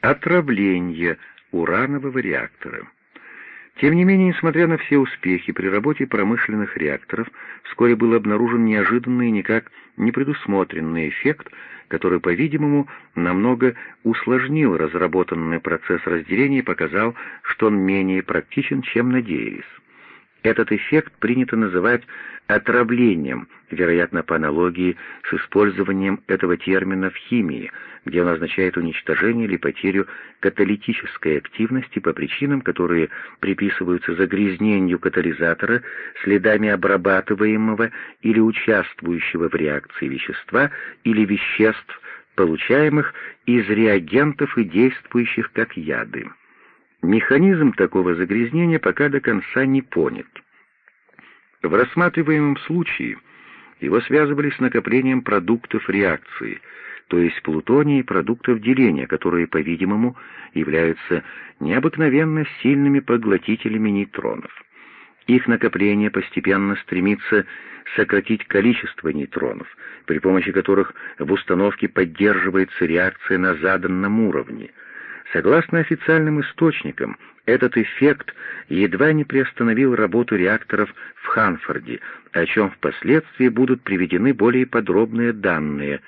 отравление уранового реактора. Тем не менее, несмотря на все успехи при работе промышленных реакторов, вскоре был обнаружен неожиданный и никак не предусмотренный эффект, который, по-видимому, намного усложнил разработанный процесс разделения и показал, что он менее практичен, чем надеялись. Этот эффект принято называть отравлением, вероятно, по аналогии с использованием этого термина в химии, где он означает уничтожение или потерю каталитической активности по причинам, которые приписываются загрязнению катализатора, следами обрабатываемого или участвующего в реакции вещества или веществ, получаемых из реагентов и действующих как яды. Механизм такого загрязнения пока до конца не понят. В рассматриваемом случае его связывали с накоплением продуктов реакции, то есть плутония и продуктов деления, которые, по-видимому, являются необыкновенно сильными поглотителями нейтронов. Их накопление постепенно стремится сократить количество нейтронов, при помощи которых в установке поддерживается реакция на заданном уровне — Согласно официальным источникам, этот эффект едва не приостановил работу реакторов в Ханфорде, о чем впоследствии будут приведены более подробные данные.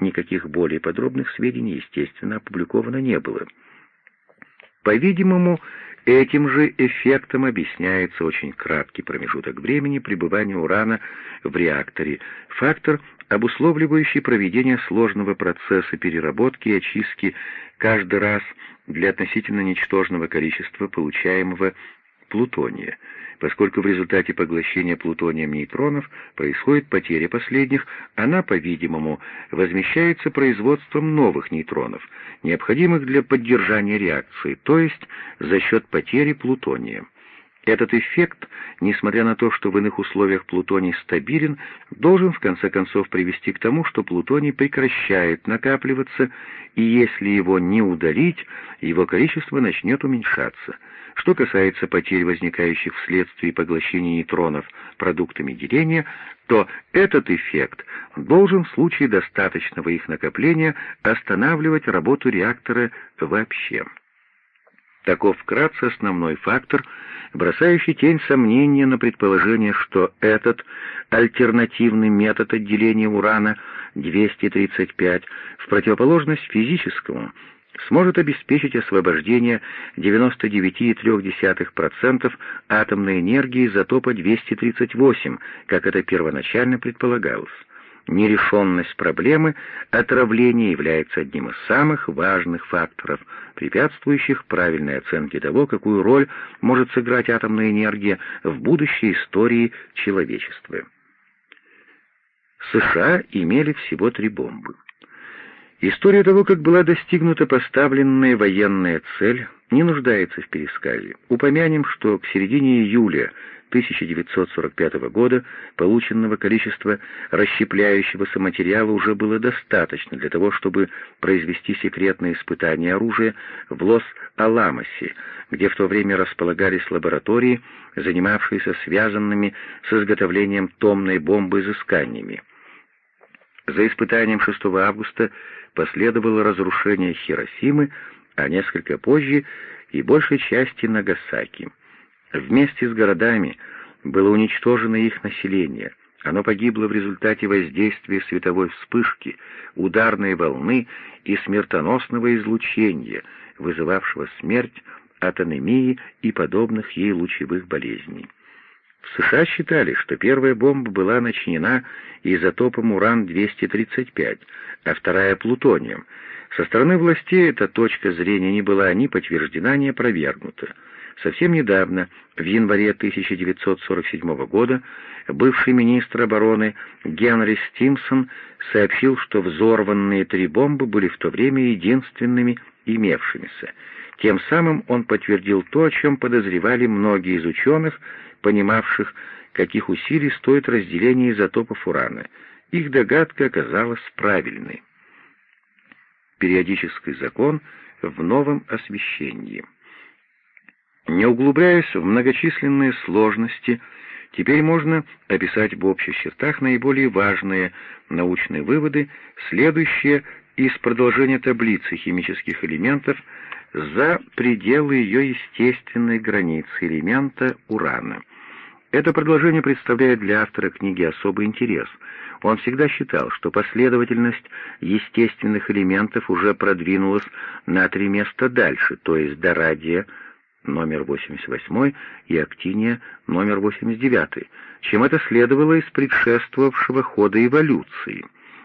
Никаких более подробных сведений, естественно, опубликовано не было. По-видимому, этим же эффектом объясняется очень краткий промежуток времени пребывания урана в реакторе, фактор, обусловливающий проведение сложного процесса переработки и очистки каждый раз для относительно ничтожного количества получаемого плутония. Поскольку в результате поглощения плутонием нейтронов происходит потеря последних, она, по-видимому, возмещается производством новых нейтронов, необходимых для поддержания реакции, то есть за счет потери плутония. Этот эффект, несмотря на то, что в иных условиях плутоний стабилен, должен в конце концов привести к тому, что плутоний прекращает накапливаться, и если его не удалить, его количество начнет уменьшаться. Что касается потерь, возникающих вследствие поглощения нейтронов продуктами деления, то этот эффект должен в случае достаточного их накопления останавливать работу реактора вообще. Таков вкратце основной фактор, бросающий тень сомнения на предположение, что этот альтернативный метод отделения урана 235 в противоположность физическому сможет обеспечить освобождение 99,3% атомной энергии изотопа 238, как это первоначально предполагалось. Нерешенность проблемы отравления является одним из самых важных факторов, препятствующих правильной оценке того, какую роль может сыграть атомная энергия в будущей истории человечества. США имели всего три бомбы. История того, как была достигнута поставленная военная цель, не нуждается в пересказе. Упомянем, что к середине июля 1945 года полученного количества расщепляющегося материала уже было достаточно для того, чтобы произвести секретные испытания оружия в Лос-Аламосе, где в то время располагались лаборатории, занимавшиеся связанными с изготовлением томной бомбы изысканиями. За испытанием 6 августа последовало разрушение Хиросимы, а несколько позже и большей части Нагасаки. Вместе с городами было уничтожено их население. Оно погибло в результате воздействия световой вспышки, ударной волны и смертоносного излучения, вызывавшего смерть от анемии и подобных ей лучевых болезней. В США считали, что первая бомба была начинена изотопом уран-235, а вторая — плутонием. Со стороны властей эта точка зрения не была ни подтверждена, ни опровергнута. Совсем недавно, в январе 1947 года, бывший министр обороны Генри Стимсон сообщил, что взорванные три бомбы были в то время единственными имевшимися. Тем самым он подтвердил то, о чем подозревали многие из ученых, понимавших, каких усилий стоит разделение изотопов урана. Их догадка оказалась правильной. Периодический закон в новом освещении. Не углубляясь в многочисленные сложности, теперь можно описать в общих чертах наиболее важные научные выводы, следующие из продолжения таблицы химических элементов за пределы ее естественной границы элемента урана. Это продолжение представляет для автора книги особый интерес. Он всегда считал, что последовательность естественных элементов уже продвинулась на три места дальше, то есть до радия номер 88 и актиния номер 89, чем это следовало из предшествовавшего хода эволюции.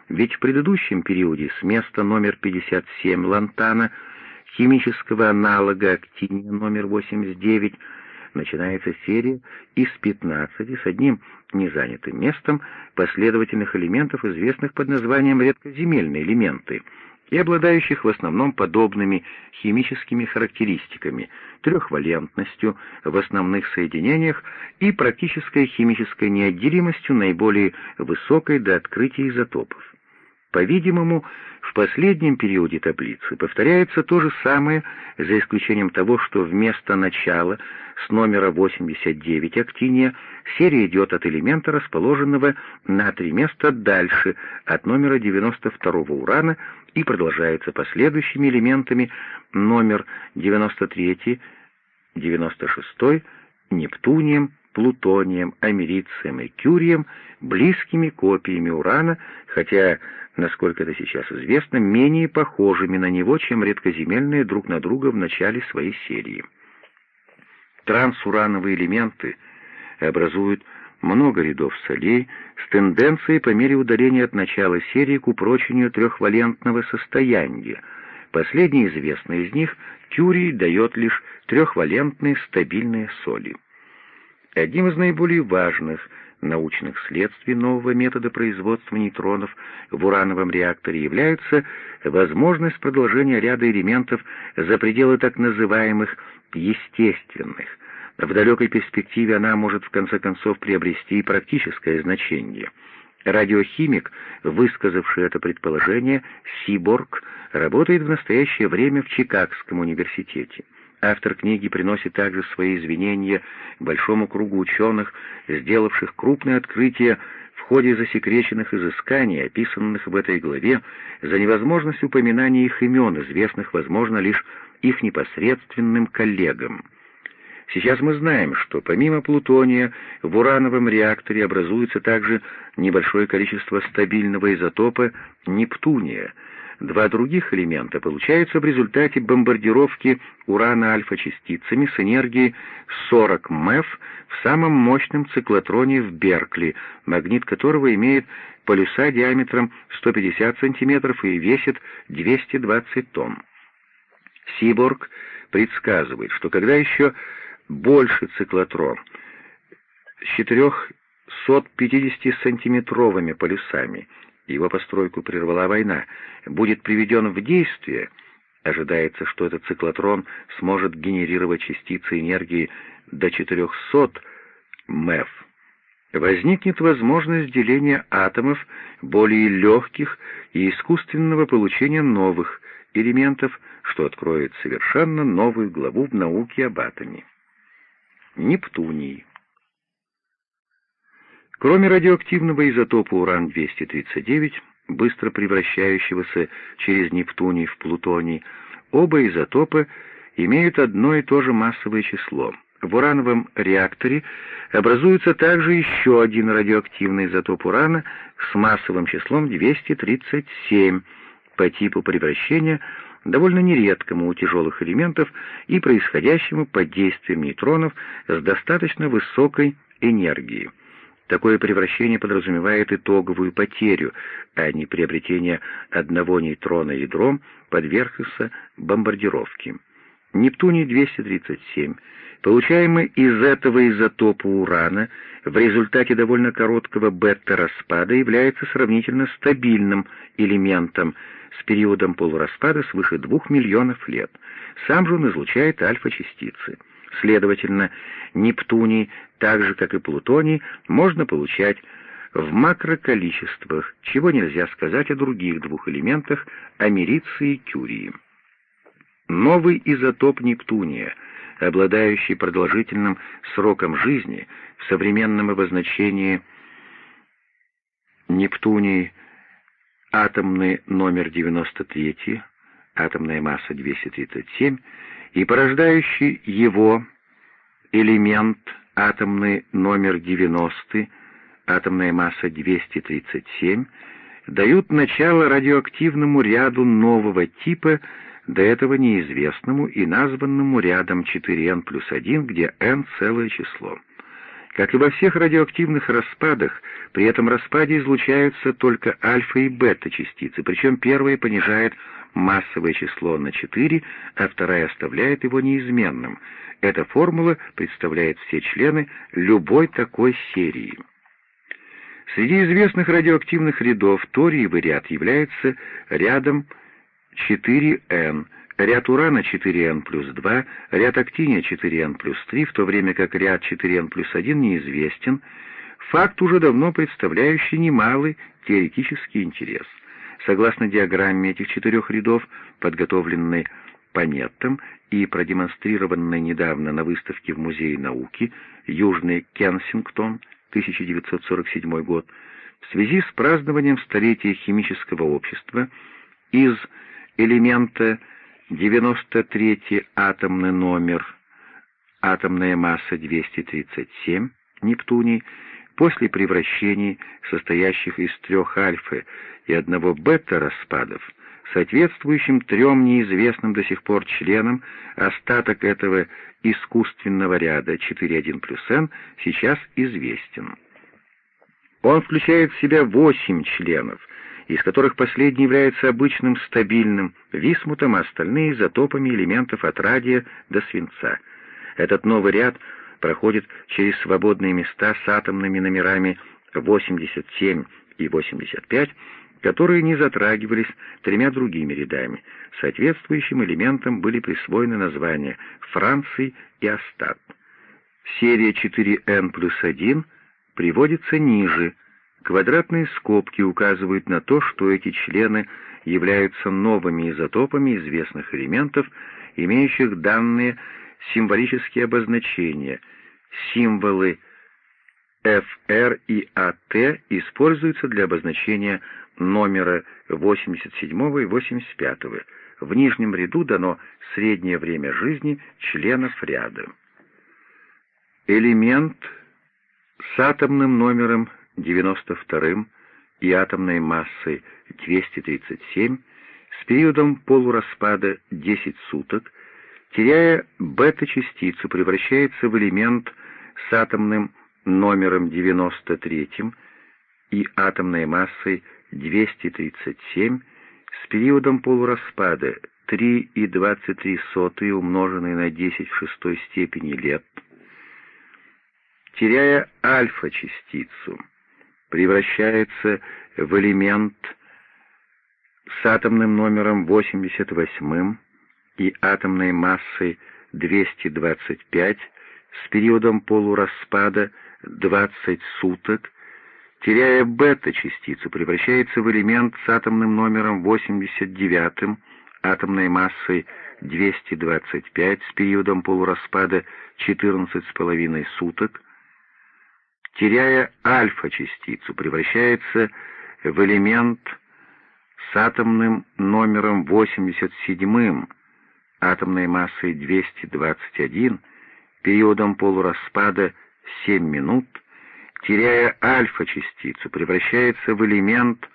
Ведь в предыдущем периоде с места номер 57 Лантана, химического аналога актиния номер 89, начинается серия из 15 с одним незанятым местом последовательных элементов, известных под названием редкоземельные элементы, и обладающих в основном подобными химическими характеристиками, трехвалентностью в основных соединениях и практической химической неотделимостью наиболее высокой до открытия изотопов. По-видимому, в последнем периоде таблицы повторяется то же самое, за исключением того, что вместо начала с номера 89 актиния серия идет от элемента, расположенного на три места дальше от номера 92 урана и продолжается последующими элементами номер 93, 96, Нептунием, Плутонием, Америцием и Кюрием, близкими копиями урана, хотя насколько это сейчас известно, менее похожими на него, чем редкоземельные друг на друга в начале своей серии. Трансурановые элементы образуют много рядов солей с тенденцией по мере удаления от начала серии к упрочению трехвалентного состояния. Последний известный из них, Кюрий, дает лишь трехвалентные стабильные соли. Одним из наиболее важных научных следствий нового метода производства нейтронов в урановом реакторе является возможность продолжения ряда элементов за пределы так называемых естественных. В далекой перспективе она может в конце концов приобрести практическое значение. Радиохимик, высказавший это предположение, Сиборг, работает в настоящее время в Чикагском университете. Автор книги приносит также свои извинения большому кругу ученых, сделавших крупные открытия в ходе засекреченных изысканий, описанных в этой главе, за невозможность упоминания их имен, известных, возможно, лишь их непосредственным коллегам. Сейчас мы знаем, что помимо плутония в урановом реакторе образуется также небольшое количество стабильного изотопа нептуния — Два других элемента получаются в результате бомбардировки урана альфа-частицами с энергией 40 МЭФ в самом мощном циклотроне в Беркли, магнит которого имеет полюса диаметром 150 см и весит 220 тонн. Сиборг предсказывает, что когда еще больше циклотрон с 450-сантиметровыми полюсами его постройку прервала война, будет приведен в действие, ожидается, что этот циклотрон сможет генерировать частицы энергии до 400 МЭФ. Возникнет возможность деления атомов более легких и искусственного получения новых элементов, что откроет совершенно новую главу в науке об атоме. Нептуний Кроме радиоактивного изотопа уран-239, быстро превращающегося через Нептуний в плутоний, оба изотопа имеют одно и то же массовое число. В урановом реакторе образуется также еще один радиоактивный изотоп урана с массовым числом 237 по типу превращения, довольно нередкому у тяжелых элементов и происходящему под действием нейтронов с достаточно высокой энергией. Такое превращение подразумевает итоговую потерю, а не приобретение одного нейтрона ядром подвергся бомбардировке. Нептуний-237, получаемый из этого изотопа урана, в результате довольно короткого бета-распада является сравнительно стабильным элементом с периодом полураспада свыше двух миллионов лет. Сам же он излучает альфа-частицы. Следовательно, Нептуний, так же как и Плутоний, можно получать в макроколичествах, чего нельзя сказать о других двух элементах америции и кюрии. Новый изотоп Нептуния, обладающий продолжительным сроком жизни, в современном обозначении Нептуний атомный номер 93, атомная масса 237, и порождающий его элемент атомный номер 90, атомная масса 237, дают начало радиоактивному ряду нового типа, до этого неизвестному и названному рядом 4n плюс 1, где n — целое число. Как и во всех радиоактивных распадах, при этом распаде излучаются только альфа и бета частицы, причем первая понижает массовое число на 4, а вторая оставляет его неизменным. Эта формула представляет все члены любой такой серии. Среди известных радиоактивных рядов ториевый ряд является рядом 4N, ряд урана 4N плюс 2, ряд актиния 4N плюс 3, в то время как ряд 4N плюс 1 неизвестен, факт уже давно представляющий немалый теоретический интерес. Согласно диаграмме этих четырех рядов, подготовленной Панеттом и продемонстрированной недавно на выставке в Музее науки Южный Кенсингтон, 1947 год, в связи с празднованием столетия химического общества из элемента 93 атомный номер, атомная масса 237, Нептуний, после превращений, состоящих из трех альфа и одного бета распадов, соответствующим трем неизвестным до сих пор членам, остаток этого искусственного ряда 4,1 плюс n сейчас известен. Он включает в себя восемь членов, из которых последний является обычным стабильным висмутом, а остальные — изотопами элементов от радия до свинца. Этот новый ряд проходит через свободные места с атомными номерами 87 и 85, которые не затрагивались тремя другими рядами. Соответствующим элементам были присвоены названия Франции и Астат. Серия 4n плюс 1 приводится ниже — Квадратные скобки указывают на то, что эти члены являются новыми изотопами известных элементов, имеющих данные символические обозначения. Символы FR и AT используются для обозначения номера 87 и 85. В нижнем ряду дано среднее время жизни членов ряда. Элемент с атомным номером 92 и атомной массой 237 с периодом полураспада 10 суток, теряя бета-частицу, превращается в элемент с атомным номером 93 и атомной массой 237 с периодом полураспада 3,23 умноженный на 10 в шестой степени лет, теряя альфа-частицу, превращается в элемент с атомным номером 88 и атомной массой 225 с периодом полураспада 20 суток, теряя бета-частицу, превращается в элемент с атомным номером 89, атомной массой 225 с периодом полураспада 14,5 суток, теряя альфа-частицу, превращается в элемент с атомным номером 87, атомной массой 221, периодом полураспада 7 минут, теряя альфа-частицу, превращается в элемент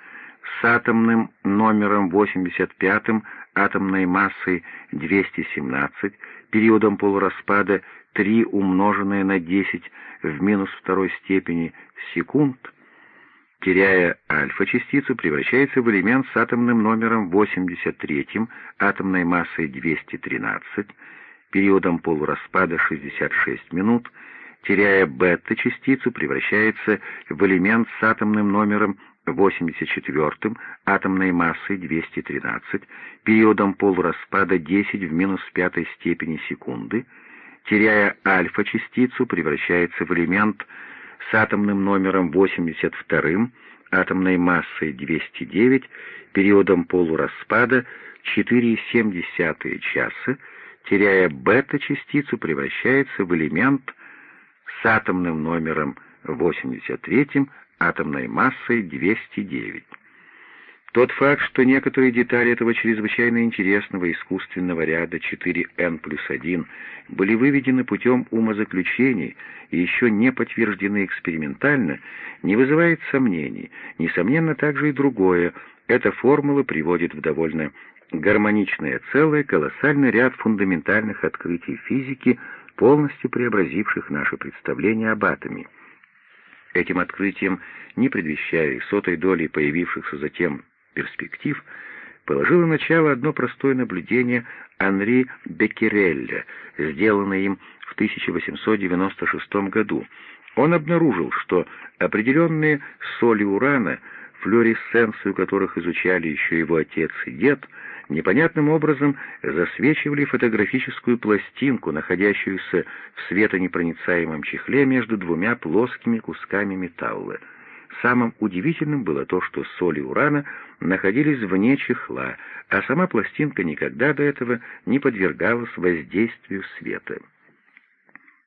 с атомным номером 85, атомной массой 217, периодом полураспада 3 умноженное на 10 в минус второй степени секунд, теряя альфа-частицу, превращается в элемент с атомным номером 83, атомной массой 213, периодом полураспада 66 минут, теряя бета-частицу, превращается в элемент с атомным номером 84, атомной массой 213, периодом полураспада 10 в минус пятой степени секунды, теряя альфа-частицу, превращается в элемент с атомным номером 82, атомной массой 209, периодом полураспада 4,7 часа, теряя бета-частицу, превращается в элемент с атомным номером 83, атомной массой 209. Тот факт, что некоторые детали этого чрезвычайно интересного искусственного ряда 4n плюс 1 были выведены путем умозаключений и еще не подтверждены экспериментально, не вызывает сомнений. Несомненно, также и другое. Эта формула приводит в довольно гармоничное целое колоссальный ряд фундаментальных открытий физики, полностью преобразивших наше представление об атоме. Этим открытием, не предвещая сотой доли появившихся затем перспектив, положило начало одно простое наблюдение Анри Беккерелля, сделанное им в 1896 году. Он обнаружил, что определенные соли урана, флуоресценцию которых изучали еще его отец и дед, непонятным образом засвечивали фотографическую пластинку, находящуюся в светонепроницаемом чехле между двумя плоскими кусками металла — Самым удивительным было то, что соли урана находились вне чехла, а сама пластинка никогда до этого не подвергалась воздействию света.